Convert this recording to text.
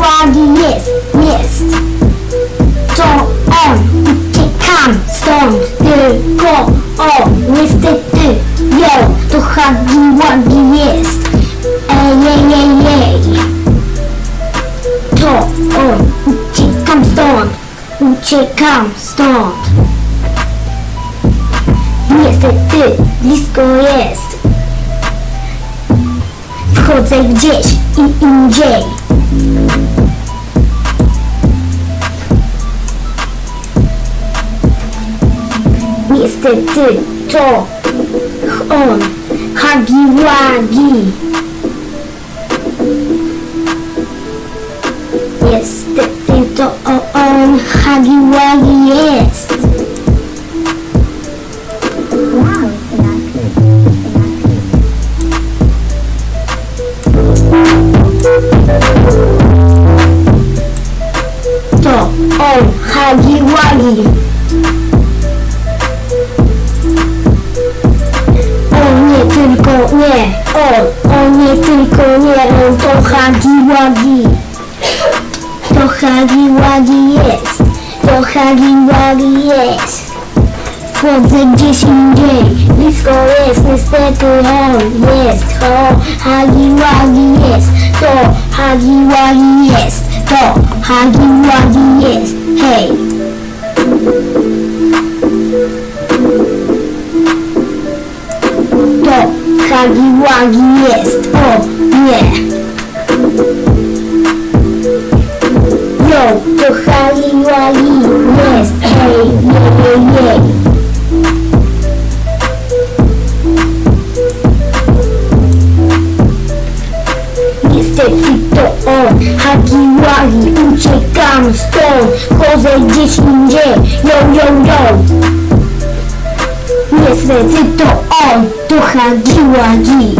Hagi Wagi jest, jest. To on, uciekam stąd Tylko on, niestety Jo, to Hagi Wagi jest. Ej, ej, ej, ej. To on, uciekam stąd Uciekam stąd. Niestety, blisko jest. Wchodzę gdzieś i indziej Niestety to on. Hagi Wagi. Niestety to on. Hagi Wagi On nie tylko nie. On, on nie tylko nie. On to Hagi Wagi. To Hagi Wagi jest. To Hagi Wagi jest. Wchodzę gdzieś indziej. Blisko jest niestety on jest. To Hagi Wagi jest. To Hagi Wagi jest. To Hagi Wagi jest. O nie. Yo, to Hagi Wagi jest. Hej, jej, jej, jej Niestety to on, Hagi Wagi, uciekam stąd, chodzę gdzieś indziej, yo, yo, yo. Niestety to on, to Hagiłagi.